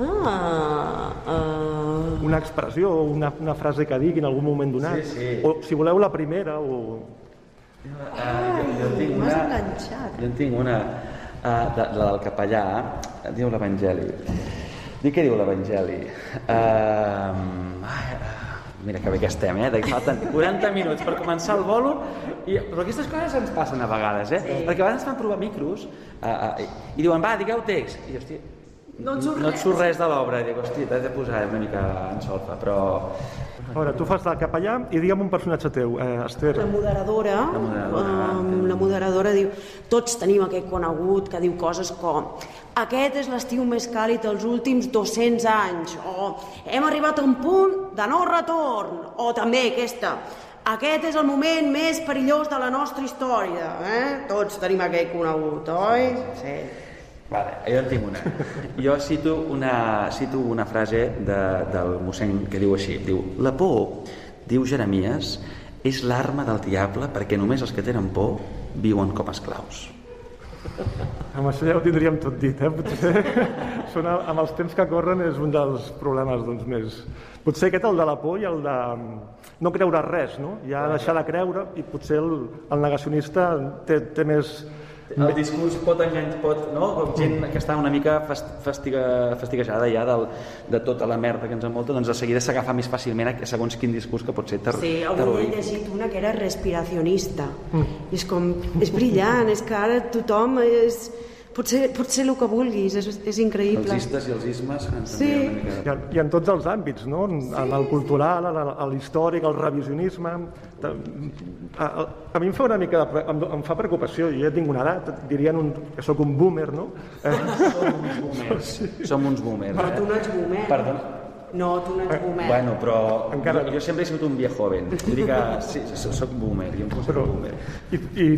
Speaker 19: Ah, uh...
Speaker 15: Una expressió o una, una frase que digui en algun moment donat.
Speaker 11: Sí, sí.
Speaker 15: O si voleu la primera o...
Speaker 11: Uh, jo, jo en tinc
Speaker 19: m'has
Speaker 11: una...
Speaker 19: enganxat.
Speaker 11: Jo en tinc una, uh, de, la del capellà, diu l'Evangeli. Dic què diu l'Evangeli. Uh, mira que bé que estem, eh? Que falten 40 minuts per començar el bolo, i, però aquestes coses ens passen a vegades, eh? Sí. Perquè a vegades fan provar micros uh, uh, i diuen, va, digueu text. I, hosti,
Speaker 19: No et surt
Speaker 11: no et
Speaker 19: res.
Speaker 11: surt res de l'obra. I dic, hosti, t'has de posar una mica en solfa, però...
Speaker 15: A veure, tu fas del capellà i digue'm un personatge teu, eh, Esther.
Speaker 19: La moderadora,
Speaker 11: La moderadora,
Speaker 19: um, la moderadora diu tots tenim aquest conegut que diu coses com aquest és l'estiu més càlid dels últims 200 anys o hem arribat a un punt de no retorn o també aquesta aquest és el moment més perillós de la nostra història eh? tots tenim aquest conegut, oi? Sí.
Speaker 11: Vale, jo en tinc una. Jo cito una, cito una frase de, del mossèn que diu així, diu, la por, diu Jeremies, és l'arma del diable perquè només els que tenen por viuen com esclaus.
Speaker 15: Amb això ja ho tindríem tot dit, eh? Potser (laughs) són, amb els temps que corren és un dels problemes doncs, més... Potser aquest, el de la por i el de mm, no creure res, no? Ja deixar de creure i potser el, el negacionista té, té més...
Speaker 11: El discurs pot enganyar, pot, no? Com gent que està una mica fast, fastiga, fastiguejada ja del, de tota la merda que ens envolta, doncs de seguida s'agafa més fàcilment a segons quin discurs que pot ser ter
Speaker 19: Sí, avui he llegit una que era respiracionista. I és com, és brillant, és que ara tothom és... Pot ser, pot ser el que vulguis, és, és increïble.
Speaker 11: Els istes i els ismes
Speaker 19: Sí.
Speaker 11: una mica...
Speaker 15: I, en- I en tots els àmbits, no? En, en el cultural, en el- en l'històric, el revisionisme... A, a, a mi em fa una mica... de Em, em fa preocupació, jo ja tinc una edat, dirien un, que sóc un boomer, no? Eh,
Speaker 11: Som uns boomers. Som uns boomers,
Speaker 19: Però tu
Speaker 11: eh?
Speaker 19: no ets boomer.
Speaker 11: Perdona?
Speaker 19: No, tu no ets boomer.
Speaker 11: Bueno, però Encara... jo, jo sempre he sigut un viejo joven. Vull dir que sí, so- soc boomer, jo em considero boomer.
Speaker 15: I, I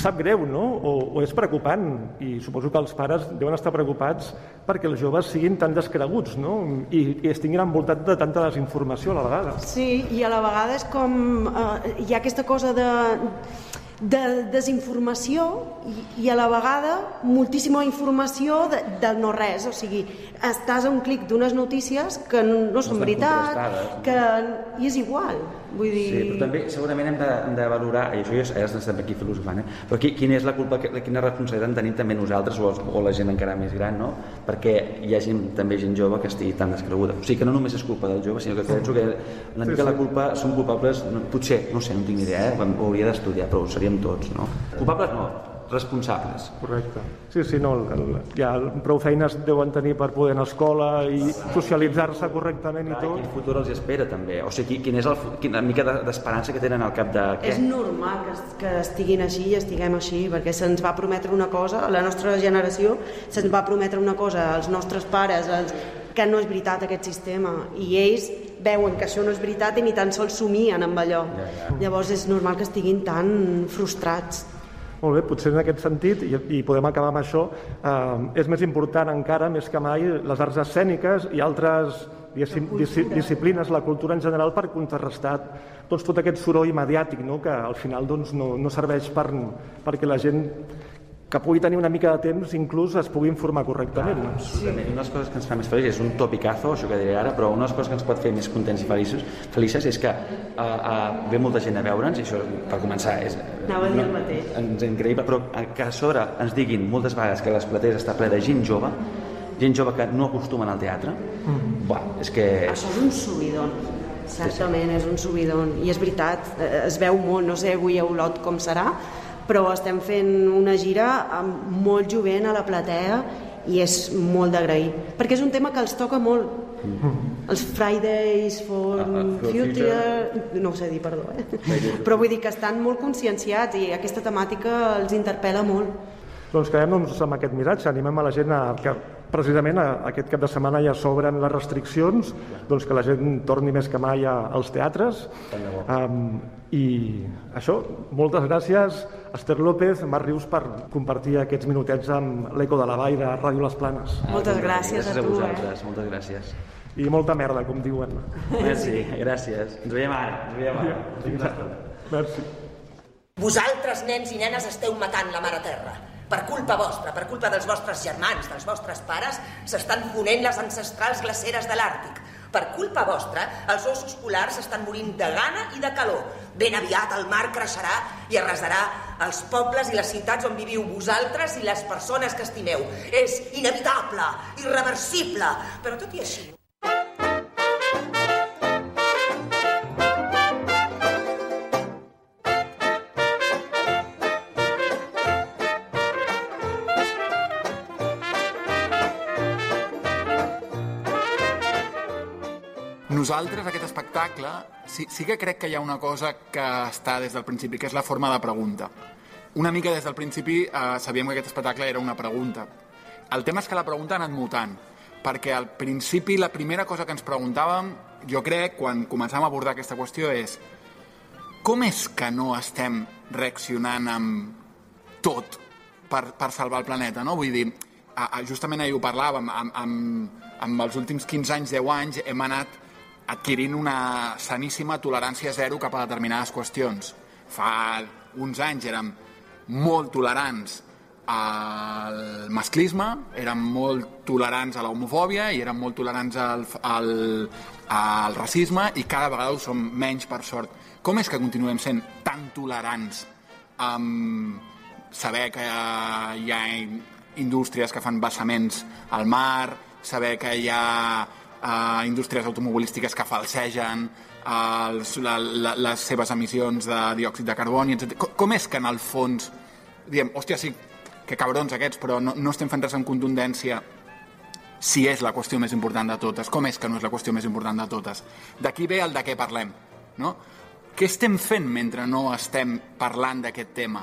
Speaker 15: sap greu, no? O, o és preocupant, i suposo que els pares deuen estar preocupats perquè els joves siguin tan descreguts, no? I, i estiguin envoltats de tanta desinformació a la vegada.
Speaker 19: Sí, i a la vegada és com... Eh, hi ha aquesta cosa de de desinformació i, i a la vegada moltíssima informació de, de no res, o sigui, estàs a un clic d'unes notícies que no són
Speaker 11: estan
Speaker 19: veritat, que i és igual, vull dir...
Speaker 11: Sí, però també segurament hem de, hem de valorar, i això ja és, estem aquí filosofant, eh? però qui, quina és la culpa, que- quina responsabilitat en tenim també nosaltres o, els, o la gent encara més gran, no? perquè hi ha gent, també gent jove que estigui tan descreguda. O sigui que no només és culpa del jove, sinó que penso que una mica
Speaker 15: sí.
Speaker 11: la culpa són culpables, no, potser, no sé, no tinc ni idea, eh? ho hauria d'estudiar, però ho seríem tots, no? Culpables no, responsables.
Speaker 15: Correcte. Sí, sí, no, el, el, ja prou feines deuen tenir per poder anar a escola i socialitzar-se correctament i tot.
Speaker 11: Quin futur els espera també? O sigui, quin és el, quina mica de- d'esperança que tenen al cap de què?
Speaker 19: És normal que, que estiguin així i estiguem així, perquè se'ns va prometre una cosa, a la nostra generació se'ns va prometre una cosa als nostres pares, als, que no és veritat aquest sistema, i ells veuen que això no és veritat i ni tan sols somien amb allò.
Speaker 15: Ja, ja.
Speaker 19: Llavors és normal que estiguin tan frustrats.
Speaker 15: Molt bé, potser en aquest sentit, i, i podem acabar amb això, eh, és més important encara, més que mai, les arts escèniques i altres disci- disciplines, la cultura en general, per contrarrestar doncs, tot aquest soroll mediàtic, no? que al final doncs, no, no serveix per, perquè la gent que pugui tenir una mica de temps inclús es pugui informar correctament. no?
Speaker 11: Absolutament. Una de les coses que ens fa més feliços, és un topicazo, això que diré ara, però una de les coses que ens pot fer més contents i feliços, felices és que uh, uh, ve molta gent a veure'ns, i això, per començar, és
Speaker 19: Anava a dir el mateix.
Speaker 11: ens increïble, però que a sobre ens diguin moltes vegades que les platees està ple de gent jove, gent jove que no acostumen al teatre, mm. buah, és que...
Speaker 19: Això és un subidon. Certament, és un subidon. I és veritat, eh, es veu molt, no sé avui a Olot com serà, però estem fent una gira amb molt jovent a la platea i és molt d'agrair, perquè és un tema que els toca molt. Els Fridays for
Speaker 11: Ah, ah,
Speaker 19: Future... No ho sé dir, perdó, eh? Però vull dir que estan molt conscienciats i aquesta temàtica els interpel·la molt.
Speaker 15: Doncs quedem doncs, amb aquest miratge, animem a la gent a, que precisament a, aquest cap de setmana ja s'obren les restriccions, doncs que la gent torni més que mai a, als teatres. Um, I això, moltes gràcies, Esther López, Marc Rius, per compartir aquests minutets amb l'Eco de la Vall de Ràdio Les Planes.
Speaker 19: Moltes gràcies a
Speaker 11: Gràcies a
Speaker 19: tu, eh?
Speaker 11: vosaltres, moltes gràcies.
Speaker 15: I molta merda, com diuen.
Speaker 11: Merci, gràcies. Ens veiem ara, ens veiem ara. Fins ara.
Speaker 15: Merci.
Speaker 4: Vosaltres, nens i nenes, esteu matant la mare terra. Per culpa vostra, per culpa dels vostres germans, dels vostres pares, s'estan fonent les ancestrals glaceres de l'Àrtic. Per culpa vostra, els ossos polars estan morint de gana i de calor. Ben aviat el mar creixerà i arrasarà els pobles i les ciutats on viviu vosaltres i les persones que estimeu. És inevitable, irreversible, però tot i així...
Speaker 5: Nosaltres, aquest espectacle, sí, sí que crec que hi ha una cosa que està des del principi, que és la forma de pregunta. Una mica des del principi eh, sabíem que aquest espectacle era una pregunta. El tema és que la pregunta ha anat mutant, perquè al principi la primera cosa que ens preguntàvem, jo crec, quan començàvem a abordar aquesta qüestió, és com és que no estem reaccionant amb tot per, per salvar el planeta, no? Vull dir, a, a, justament ahir ho parlàvem, amb, amb, amb els últims 15 anys, 10 anys, hem anat adquirint una saníssima tolerància zero cap a determinades qüestions. Fa uns anys érem molt tolerants al masclisme, érem molt tolerants a la homofòbia i érem molt tolerants al, al, al racisme i cada vegada ho som menys per sort. Com és que continuem sent tan tolerants amb saber que hi ha indústries que fan vessaments al mar, saber que hi ha eh, indústries automobilístiques que falsegen els, la, la, les seves emissions de diòxid de carboni, etc. Com, com és que en el fons diem, hòstia, sí, que cabrons aquests, però no, no estem fent res amb contundència si és la qüestió més important de totes. Com és que no és la qüestió més important de totes? D'aquí ve el de què parlem. No? Què estem fent mentre no estem parlant d'aquest tema?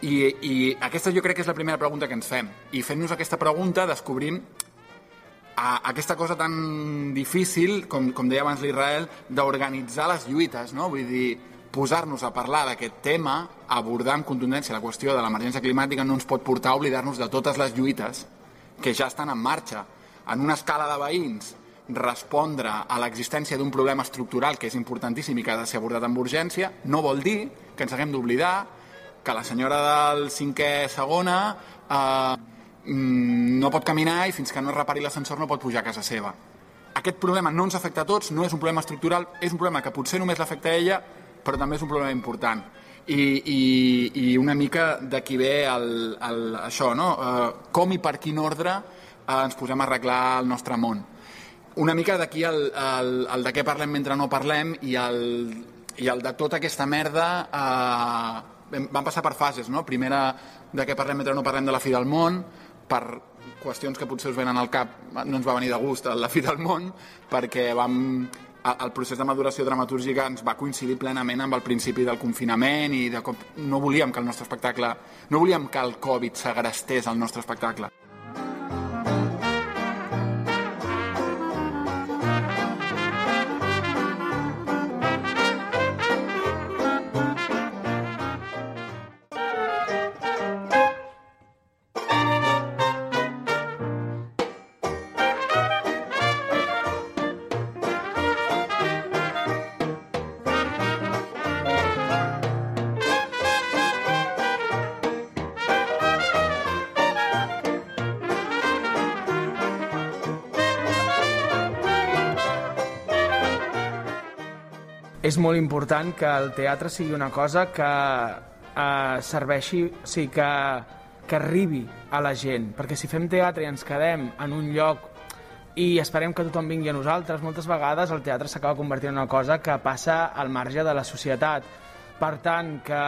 Speaker 5: I, I aquesta jo crec que és la primera pregunta que ens fem. I fent-nos aquesta pregunta descobrim a aquesta cosa tan difícil, com, com deia abans l'Israel, d'organitzar les lluites, no? Vull dir, posar-nos a parlar d'aquest tema, abordar amb contundència la qüestió de l'emergència climàtica no ens pot portar a oblidar-nos de totes les lluites que ja estan en marxa. En una escala de veïns, respondre a l'existència d'un problema estructural que és importantíssim i que ha de ser abordat amb urgència no vol dir que ens haguem d'oblidar que la senyora del cinquè segona eh, no pot caminar i fins que no es repari l'ascensor no pot pujar a casa seva. Aquest problema no ens afecta a tots, no és un problema estructural, és un problema que potser només l'afecta a ella, però també és un problema important. I, i, i una mica d'aquí ve el, el, això, no? Uh, com i per quin ordre uh, ens posem a arreglar el nostre món. Una mica d'aquí el, el, el de què parlem mentre no parlem i el, i el de tota aquesta merda uh, van passar per fases, no? Primera de què parlem mentre no parlem de la fi del món, per qüestions que potser us venen al cap, no ens va venir de gust a la fi del món, perquè vam, el procés de maduració dramatúrgica ens va coincidir plenament amb el principi del confinament i de com no volíem que el nostre espectacle, no volíem que el Covid segrestés el nostre espectacle.
Speaker 2: Molt important que el teatre sigui una cosa que eh, serveixi, o sigui, que, que arribi a la gent, perquè si fem teatre i ens quedem en un lloc i esperem que tothom vingui a nosaltres, moltes vegades el teatre s'acaba convertint en una cosa que passa al marge de la societat. Per tant, que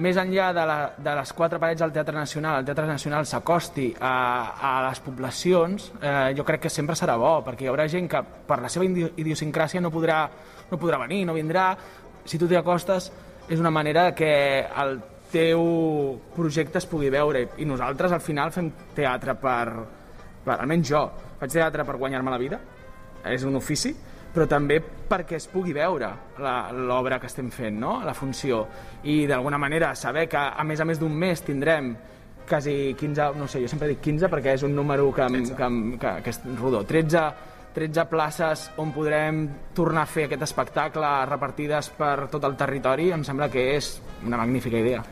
Speaker 2: més enllà de, la, de les quatre parets del Teatre Nacional, el Teatre Nacional s'acosti a, a les poblacions, eh, jo crec que sempre serà bo, perquè hi haurà gent que per la seva idiosincràsia no podrà no podrà venir, no vindrà. Si tu t'hi acostes, és una manera que el teu projecte es pugui veure. I nosaltres, al final, fem teatre per... per almenys jo, faig teatre per guanyar-me la vida, és un ofici, però també perquè es pugui veure l'obra que estem fent, no? la funció. I d'alguna manera saber que a més a més d'un mes tindrem quasi 15, no sé, jo sempre dic 15 perquè és un número que, que, que, que és rodó, 13 13 places on podrem tornar a fer aquest espectacle repartides per tot el territori, em sembla que és una magnífica idea.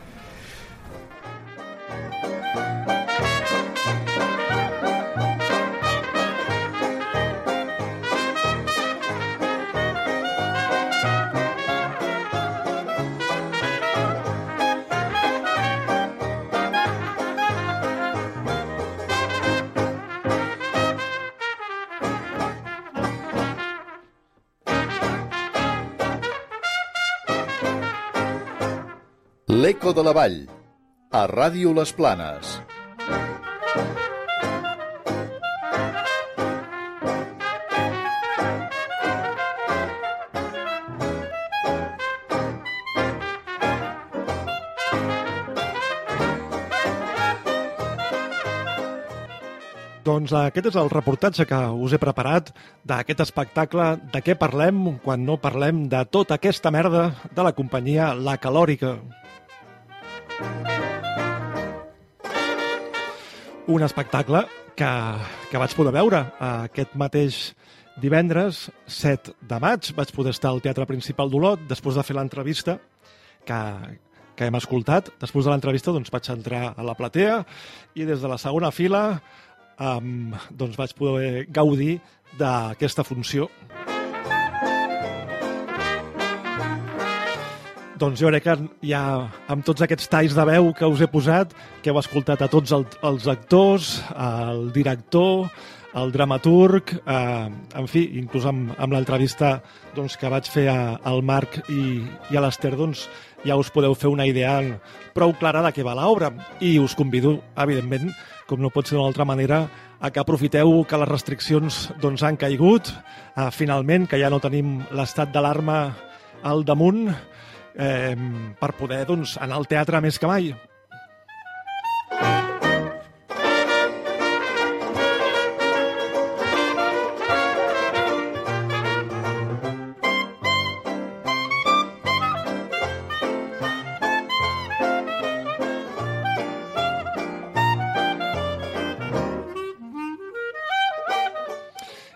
Speaker 12: L'Eco de la Vall, a Ràdio Les Planes.
Speaker 15: Doncs aquest és el reportatge que us he preparat d'aquest espectacle de què parlem quan no parlem de tota aquesta merda de la companyia La Calòrica. Un espectacle que, que vaig poder veure aquest mateix divendres 7 de maig. Vaig poder estar al Teatre Principal d'Olot després de fer l'entrevista que, que hem escoltat. Després de l'entrevista doncs, vaig entrar a la platea i des de la segona fila um, doncs vaig poder gaudir d'aquesta funció. Doncs jo crec que ja amb tots aquests talls de veu que us he posat, que heu escoltat a tots el, els actors, el director, el dramaturg, eh, en fi, inclús amb, amb l'entrevista doncs, que vaig fer a, al Marc i, i a l'Ester, doncs, ja us podeu fer una idea prou clara de què va l'obra. I us convido, evidentment, com no pot ser d'una altra manera, a que aprofiteu que les restriccions doncs, han caigut, eh, finalment, que ja no tenim l'estat d'alarma al damunt, eh, per poder doncs, anar al teatre més que mai.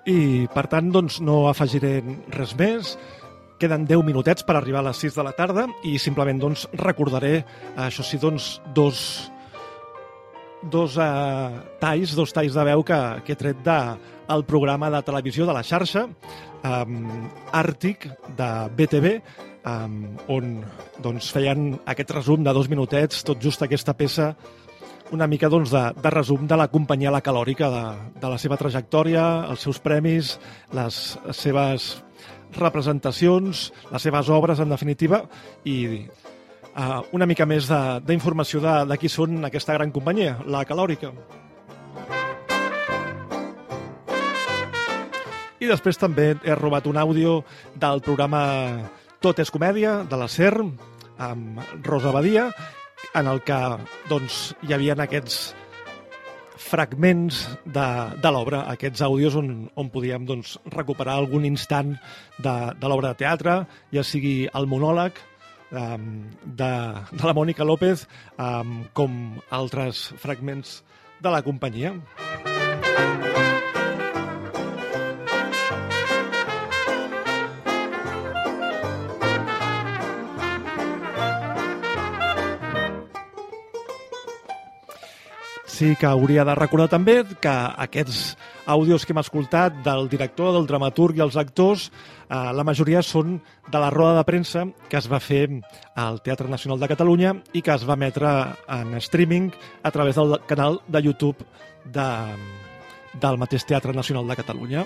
Speaker 15: I, per tant, doncs, no afegiré res més. Queden 10 minutets per arribar a les 6 de la tarda i simplement doncs, recordaré, això sí, doncs, dos, dos eh, talls, dos talls de veu que, que he tret de, el programa de televisió de la xarxa um, Àrtic de BTV um, on doncs, feien aquest resum de dos minutets, tot just aquesta peça una mica doncs, de, de resum de la companyia La Calòrica, de, de la seva trajectòria, els seus premis, les seves representacions, les seves obres, en definitiva, i uh, una mica més d'informació de, de, de qui són aquesta gran companyia, La Calòrica. I després també he robat un àudio del programa Tot és comèdia, de la SER, amb Rosa Badia, en el que doncs, hi havia aquests fragments de, de l'obra, aquests àudios on, on podíem doncs, recuperar algun instant de, de l'obra de teatre, ja sigui el monòleg um, de, de la Mònica López, um, com altres fragments de la companyia. Sí que hauria de recordar també que aquests àudios que hem escoltat del director, del dramaturg i els actors, eh, la majoria són de la roda de premsa que es va fer al Teatre Nacional de Catalunya i que es va emetre en streaming a través del canal de YouTube de, del mateix Teatre Nacional de Catalunya.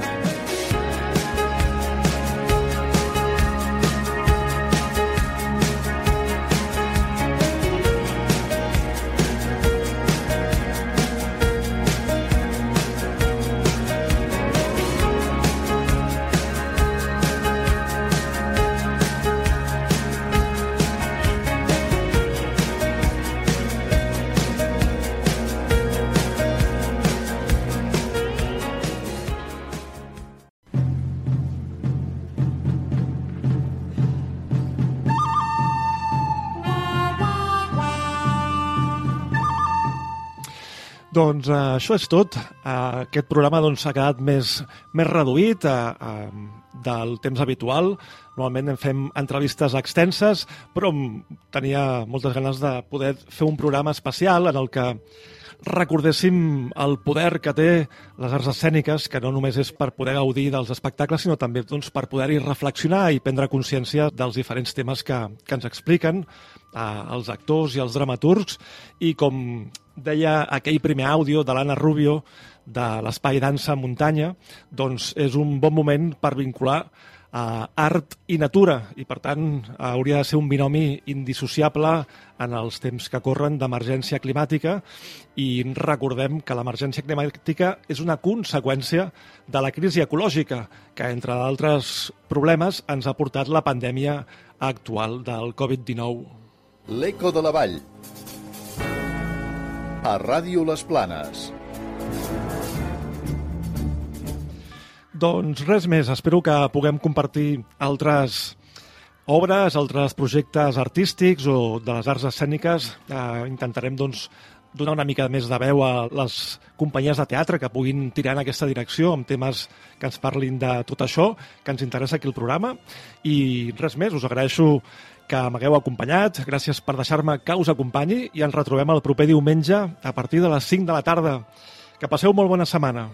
Speaker 15: Doncs eh, això és tot. Eh, aquest programa doncs, ha quedat més, més reduït eh, eh, del temps habitual. Normalment en fem entrevistes extenses, però tenia moltes ganes de poder fer un programa especial en el que recordéssim el poder que té les arts escèniques, que no només és per poder gaudir dels espectacles, sinó també doncs, per poder-hi reflexionar i prendre consciència dels diferents temes que, que ens expliquen eh, els actors i els dramaturgs. I com deia aquell primer àudio de l'Anna Rubio de l'Espai Dansa Muntanya, doncs és un bon moment per vincular uh, art i natura i per tant hauria de ser un binomi indissociable en els temps que corren d'emergència climàtica i recordem que l'emergència climàtica és una conseqüència de la crisi ecològica que entre d'altres problemes ens ha portat la pandèmia actual del Covid-19.
Speaker 12: L'Eco de la Vall a Ràdio Les Planes.
Speaker 15: Doncs res més, espero que puguem compartir altres obres, altres projectes artístics o de les arts escèniques. Eh, intentarem doncs, donar una mica més de veu a les companyies de teatre que puguin tirar en aquesta direcció amb temes que ens parlin de tot això, que ens interessa aquí el programa. I res més, us agraeixo que m'hagueu acompanyat. Gràcies per deixar-me que us acompanyi i ens retrobem el proper diumenge a partir de les 5 de la tarda. Que passeu molt bona setmana.